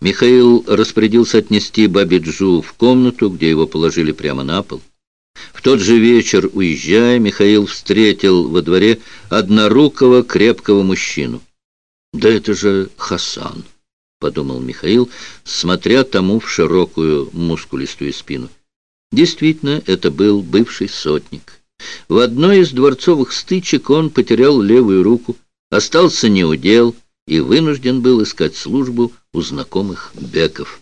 Михаил распорядился отнести Бабиджу в комнату, где его положили прямо на пол. В тот же вечер, уезжая, Михаил встретил во дворе однорукого крепкого мужчину. «Да это же Хасан», — подумал Михаил, смотря тому в широкую мускулистую спину. Действительно, это был бывший сотник. В одной из дворцовых стычек он потерял левую руку, остался неудел и вынужден был искать службу у знакомых беков.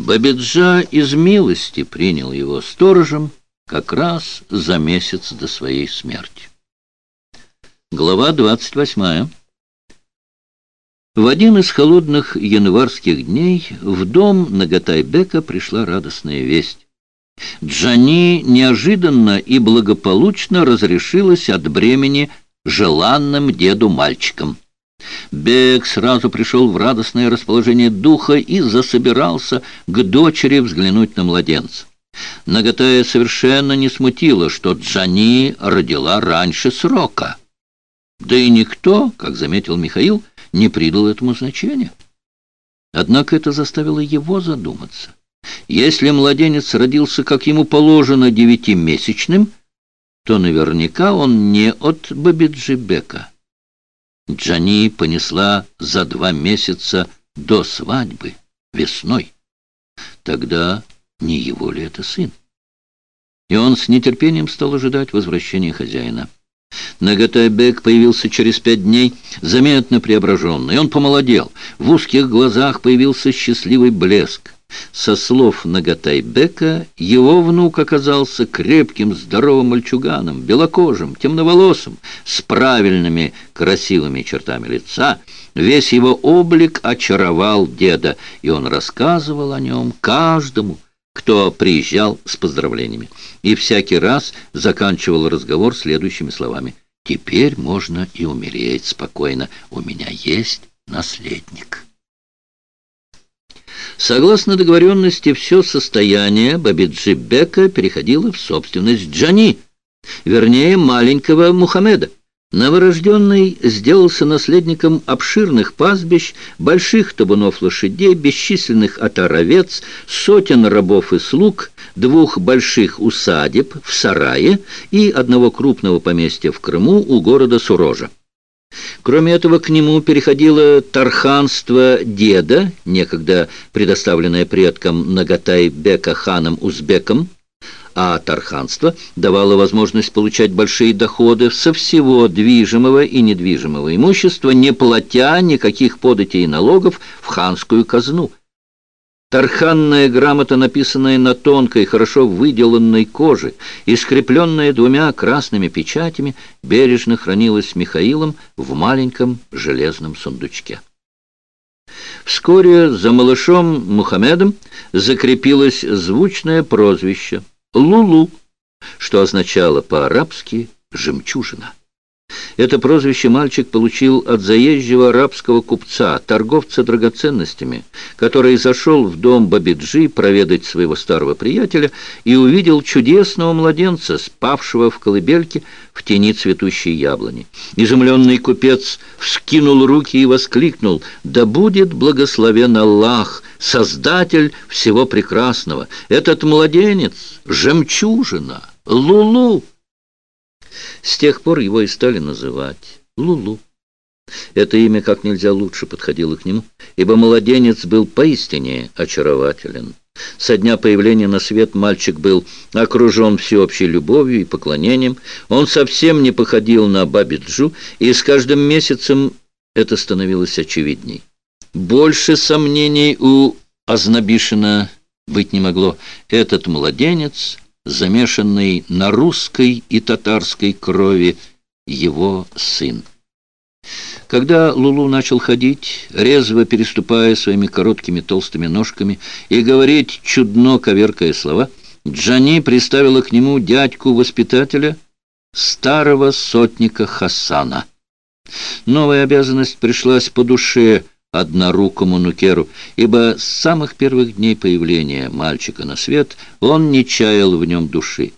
Бабиджа из милости принял его сторожем как раз за месяц до своей смерти. Глава 28. В один из холодных январских дней в дом Нагатайбека пришла радостная весть. Джани неожиданно и благополучно разрешилась от бремени желанным деду мальчиком. Бек сразу пришел в радостное расположение духа и засобирался к дочери взглянуть на младенца. Наготая совершенно не смутила, что Джани родила раньше срока. Да и никто, как заметил Михаил, не придал этому значения. Однако это заставило его задуматься. Если младенец родился, как ему положено, девятимесячным, то наверняка он не от Бабиджибека. Джани понесла за два месяца до свадьбы, весной. Тогда не его ли это сын? И он с нетерпением стал ожидать возвращения хозяина. Нагатайбек появился через пять дней, заметно преображенный. Он помолодел. В узких глазах появился счастливый блеск. Со слов Нагатайбека, его внук оказался крепким, здоровым мальчуганом, белокожим, темноволосым, с правильными красивыми чертами лица. Весь его облик очаровал деда, и он рассказывал о нем каждому, кто приезжал с поздравлениями. И всякий раз заканчивал разговор следующими словами. «Теперь можно и умереть спокойно. У меня есть наследник». Согласно договоренности, все состояние Бабиджи Бека переходило в собственность Джани, вернее, маленького Мухаммеда. Новорожденный сделался наследником обширных пастбищ, больших табунов лошадей, бесчисленных отаровец, сотен рабов и слуг, двух больших усадеб в Сарае и одного крупного поместья в Крыму у города Сурожа. Кроме этого, к нему переходило тарханство деда, некогда предоставленное предкам Нагатай-бека ханом Узбеком, а тарханство давало возможность получать большие доходы со всего движимого и недвижимого имущества, не платя никаких податей и налогов в ханскую казну – Тарханная грамота, написанная на тонкой, хорошо выделанной коже и скрепленная двумя красными печатями, бережно хранилась Михаилом в маленьком железном сундучке. Вскоре за малышом Мухаммедом закрепилось звучное прозвище «Лулу», что означало по-арабски «жемчужина». Это прозвище мальчик получил от заезжего арабского купца, торговца драгоценностями, который зашел в дом Бабиджи проведать своего старого приятеля и увидел чудесного младенца, спавшего в колыбельке в тени цветущей яблони. Изумленный купец вскинул руки и воскликнул «Да будет благословен Аллах, Создатель всего прекрасного! Этот младенец — жемчужина, Лулу!» С тех пор его и стали называть Лулу. Это имя как нельзя лучше подходило к нему, ибо младенец был поистине очарователен. Со дня появления на свет мальчик был окружен всеобщей любовью и поклонением. Он совсем не походил на Бабиджу, и с каждым месяцем это становилось очевидней. Больше сомнений у Азнабишина быть не могло. Этот младенец замешанный на русской и татарской крови, его сын. Когда Лулу начал ходить, резво переступая своими короткими толстыми ножками и говорить чудно коверкая слова, Джани приставила к нему дядьку-воспитателя, старого сотника Хасана. Новая обязанность пришлась по душе однорукому Нукеру, ибо с самых первых дней появления мальчика на свет он не чаял в нем души.